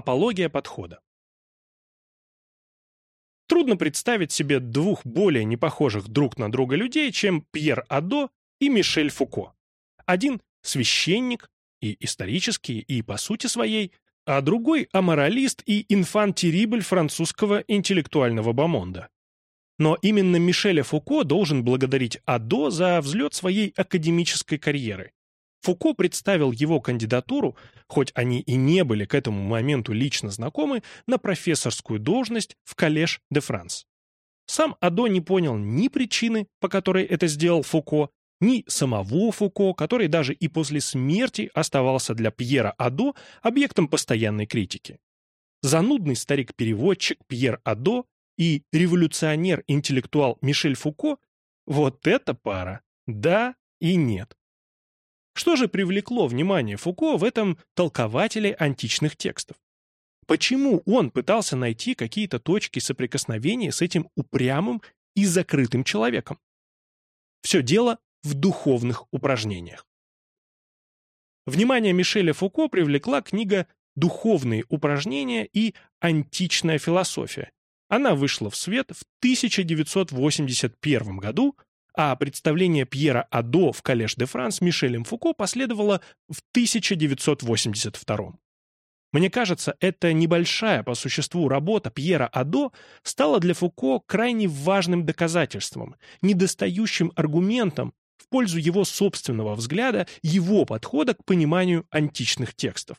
Апология подхода. Трудно представить себе двух более непохожих друг на друга людей, чем Пьер Адо и Мишель Фуко. Один – священник, и исторический, и по сути своей, а другой – аморалист и инфан-терибль французского интеллектуального бомонда. Но именно Мишеля Фуко должен благодарить Адо за взлет своей академической карьеры. Фуко представил его кандидатуру, хоть они и не были к этому моменту лично знакомы, на профессорскую должность в Коллеж де Франс. Сам Адо не понял ни причины, по которой это сделал Фуко, ни самого Фуко, который даже и после смерти оставался для Пьера Адо объектом постоянной критики. Занудный старик-переводчик Пьер Адо и революционер-интеллектуал Мишель Фуко – вот эта пара, да и нет. Что же привлекло внимание Фуко в этом толкователе античных текстов? Почему он пытался найти какие-то точки соприкосновения с этим упрямым и закрытым человеком? Все дело в духовных упражнениях. Внимание Мишеля Фуко привлекла книга «Духовные упражнения и античная философия». Она вышла в свет в 1981 году а представление Пьера Адо в Коллеж де Франс Мишелем Фуко последовало в 1982 Мне кажется, эта небольшая по существу работа Пьера Адо стала для Фуко крайне важным доказательством, недостающим аргументом в пользу его собственного взгляда, его подхода к пониманию античных текстов.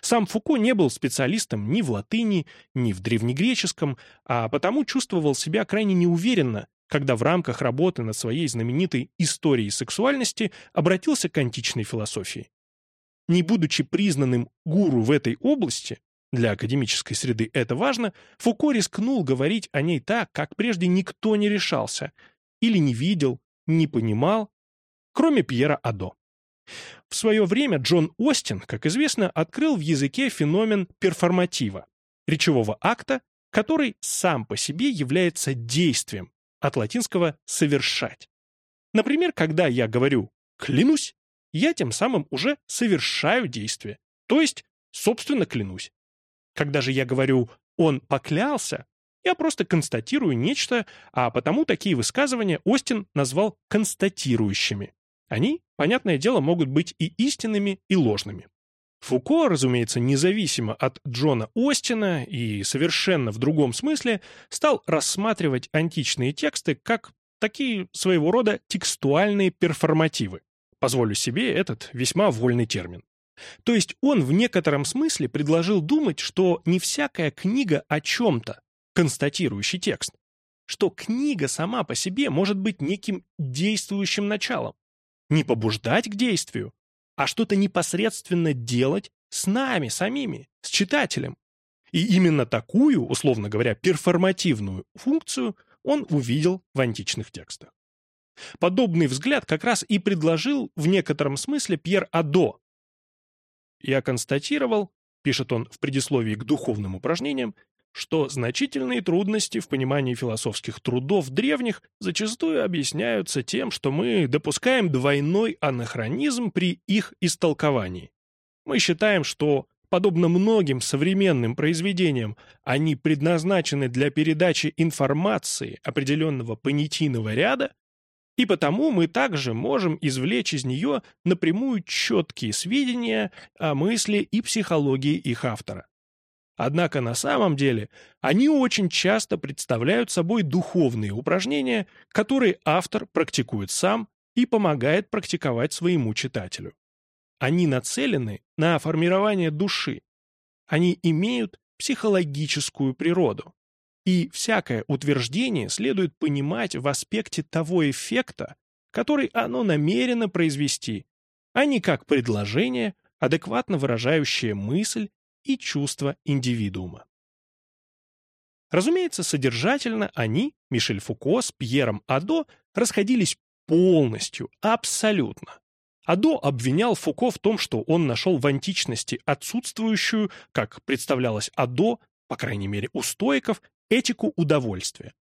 Сам Фуко не был специалистом ни в латыни, ни в древнегреческом, а потому чувствовал себя крайне неуверенно когда в рамках работы над своей знаменитой «Историей сексуальности» обратился к античной философии. Не будучи признанным гуру в этой области, для академической среды это важно, Фуко рискнул говорить о ней так, как прежде никто не решался, или не видел, не понимал, кроме Пьера Адо. В свое время Джон Остин, как известно, открыл в языке феномен перформатива, речевого акта, который сам по себе является действием, от латинского «совершать». Например, когда я говорю «клянусь», я тем самым уже совершаю действие, то есть, собственно, клянусь. Когда же я говорю «он поклялся», я просто констатирую нечто, а потому такие высказывания Остин назвал констатирующими. Они, понятное дело, могут быть и истинными, и ложными. Фуко, разумеется, независимо от Джона Остина и совершенно в другом смысле, стал рассматривать античные тексты как такие своего рода текстуальные перформативы. Позволю себе этот весьма вольный термин. То есть он в некотором смысле предложил думать, что не всякая книга о чем-то, констатирующий текст, что книга сама по себе может быть неким действующим началом, не побуждать к действию, а что-то непосредственно делать с нами самими, с читателем. И именно такую, условно говоря, перформативную функцию он увидел в античных текстах. Подобный взгляд как раз и предложил в некотором смысле Пьер Адо. «Я констатировал», — пишет он в предисловии к духовным упражнениям, что значительные трудности в понимании философских трудов древних зачастую объясняются тем, что мы допускаем двойной анахронизм при их истолковании. Мы считаем, что, подобно многим современным произведениям, они предназначены для передачи информации определенного понятийного ряда, и потому мы также можем извлечь из нее напрямую четкие сведения о мысли и психологии их автора. Однако на самом деле они очень часто представляют собой духовные упражнения, которые автор практикует сам и помогает практиковать своему читателю. Они нацелены на формирование души. Они имеют психологическую природу. И всякое утверждение следует понимать в аспекте того эффекта, который оно намерено произвести, а не как предложение, адекватно выражающее мысль и чувства индивидуума. Разумеется, содержательно они, Мишель Фуко с Пьером Адо, расходились полностью, абсолютно. Адо обвинял Фуко в том, что он нашел в античности отсутствующую, как представлялось Адо, по крайней мере у стоиков, этику удовольствия.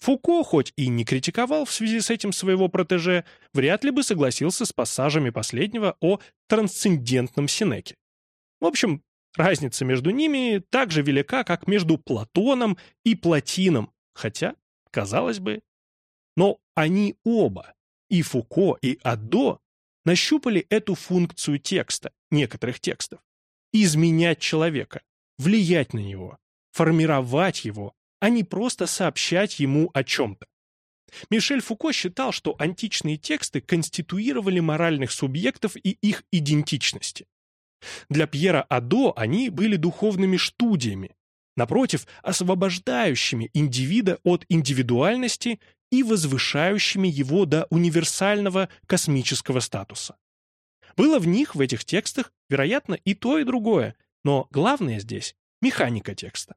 Фуко, хоть и не критиковал в связи с этим своего протеже, вряд ли бы согласился с пассажами последнего о трансцендентном Синеке. В общем, Разница между ними так же велика, как между Платоном и Платином, хотя, казалось бы. Но они оба, и Фуко, и Адо, нащупали эту функцию текста, некоторых текстов. Изменять человека, влиять на него, формировать его, а не просто сообщать ему о чем-то. Мишель Фуко считал, что античные тексты конституировали моральных субъектов и их идентичности. Для Пьера Адо они были духовными студиями, напротив, освобождающими индивида от индивидуальности и возвышающими его до универсального космического статуса. Было в них, в этих текстах, вероятно, и то, и другое, но главное здесь — механика текста.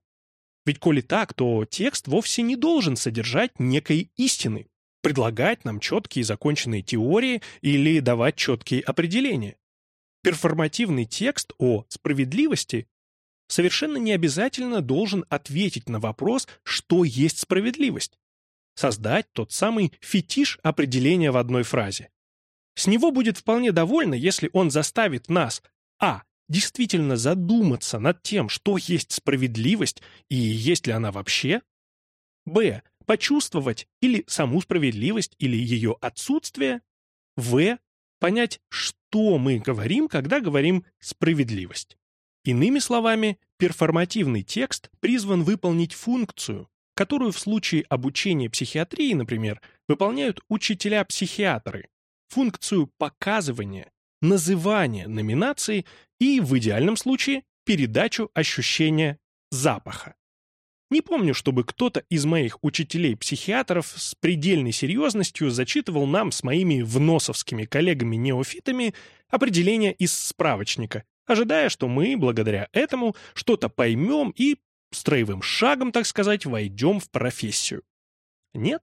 Ведь коли так, то текст вовсе не должен содержать некой истины, предлагать нам четкие законченные теории или давать четкие определения. Перформативный текст о справедливости совершенно не обязательно должен ответить на вопрос, что есть справедливость. Создать тот самый фетиш определения в одной фразе. С него будет вполне довольно, если он заставит нас а действительно задуматься над тем, что есть справедливость и есть ли она вообще, б. почувствовать или саму справедливость, или ее отсутствие, в. понять, что мы говорим, когда говорим «справедливость». Иными словами, перформативный текст призван выполнить функцию, которую в случае обучения психиатрии, например, выполняют учителя-психиатры, функцию показывания, называния номинации и, в идеальном случае, передачу ощущения запаха. Не помню, чтобы кто-то из моих учителей-психиатров с предельной серьезностью зачитывал нам с моими вносовскими коллегами-неофитами определение из справочника, ожидая, что мы, благодаря этому, что-то поймем и строевым шагом, так сказать, войдем в профессию. Нет,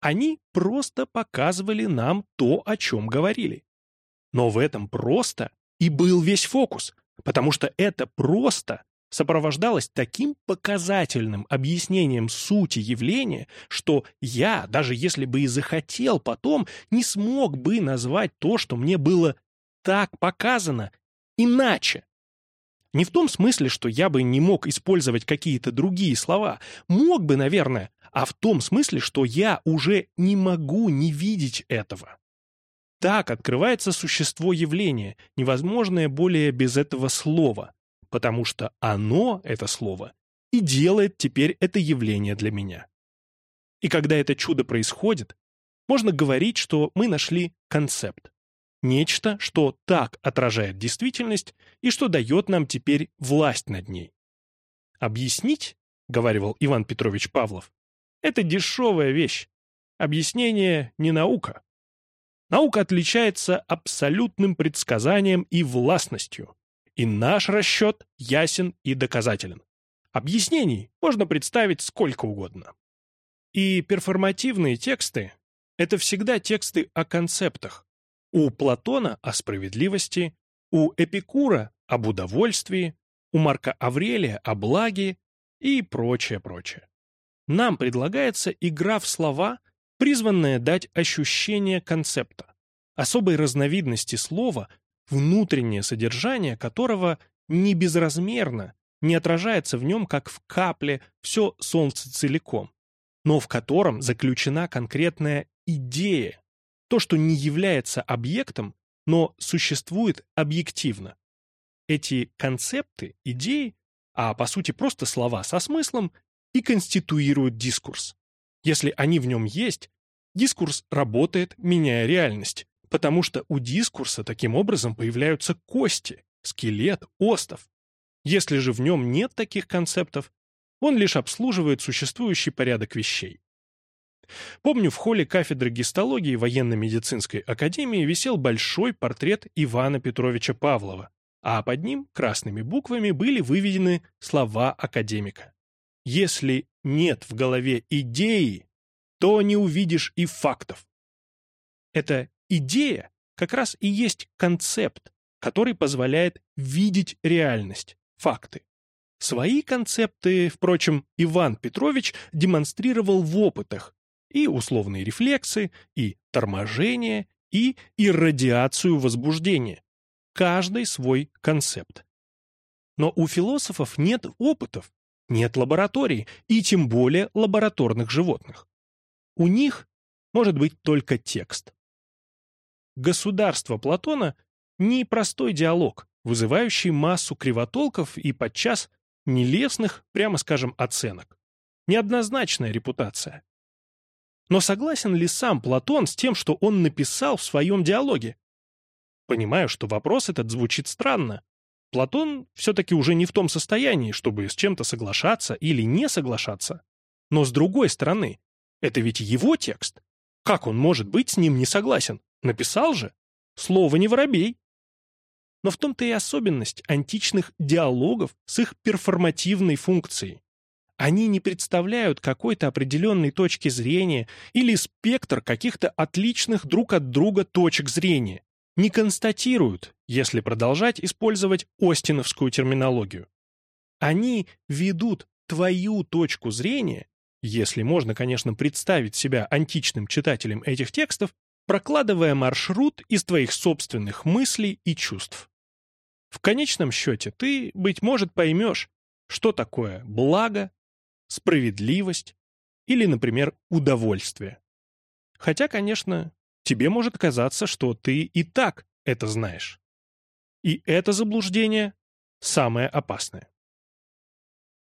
они просто показывали нам то, о чем говорили. Но в этом просто и был весь фокус, потому что это просто сопровождалось таким показательным объяснением сути явления, что я, даже если бы и захотел потом, не смог бы назвать то, что мне было так показано, иначе. Не в том смысле, что я бы не мог использовать какие-то другие слова. Мог бы, наверное, а в том смысле, что я уже не могу не видеть этого. Так открывается существо явления, невозможное более без этого слова, потому что оно, это слово, и делает теперь это явление для меня. И когда это чудо происходит, можно говорить, что мы нашли концепт. Нечто, что так отражает действительность и что дает нам теперь власть над ней. «Объяснить», — говаривал Иван Петрович Павлов, — «это дешевая вещь. Объяснение не наука. Наука отличается абсолютным предсказанием и властностью. И наш расчет ясен и доказателен. Объяснений можно представить сколько угодно. И перформативные тексты — это всегда тексты о концептах. У Платона — о справедливости, у Эпикура — об удовольствии, у Марка Аврелия — о благе и прочее, прочее. Нам предлагается игра в слова — призванное дать ощущение концепта, особой разновидности слова, внутреннее содержание которого не безразмерно, не отражается в нем, как в капле, все солнце целиком, но в котором заключена конкретная идея, то, что не является объектом, но существует объективно. Эти концепты, идеи, а по сути просто слова со смыслом, и конституируют дискурс. Если они в нем есть, дискурс работает, меняя реальность, потому что у дискурса таким образом появляются кости, скелет, остов. Если же в нем нет таких концептов, он лишь обслуживает существующий порядок вещей. Помню, в холле кафедры гистологии военно-медицинской академии висел большой портрет Ивана Петровича Павлова, а под ним красными буквами были выведены слова академика. Если нет в голове идеи, то не увидишь и фактов. Эта идея как раз и есть концепт, который позволяет видеть реальность, факты. Свои концепты, впрочем, Иван Петрович демонстрировал в опытах и условные рефлексы, и торможение, и иррадиацию возбуждения. Каждый свой концепт. Но у философов нет опытов, нет лабораторий, и тем более лабораторных животных. У них может быть только текст. Государство Платона – не простой диалог, вызывающий массу кривотолков и подчас нелестных, прямо скажем, оценок. Неоднозначная репутация. Но согласен ли сам Платон с тем, что он написал в своем диалоге? Понимаю, что вопрос этот звучит странно. Платон все-таки уже не в том состоянии, чтобы с чем-то соглашаться или не соглашаться. Но с другой стороны, это ведь его текст. Как он может быть с ним не согласен? Написал же. Слово не воробей. Но в том-то и особенность античных диалогов с их перформативной функцией. Они не представляют какой-то определенной точки зрения или спектр каких-то отличных друг от друга точек зрения. Не констатируют, если продолжать использовать остиновскую терминологию. Они ведут твою точку зрения если можно, конечно, представить себя античным читателем этих текстов, прокладывая маршрут из твоих собственных мыслей и чувств. В конечном счете ты, быть может, поймешь, что такое благо, справедливость или, например, удовольствие. Хотя, конечно, тебе может казаться, что ты и так это знаешь. И это заблуждение самое опасное.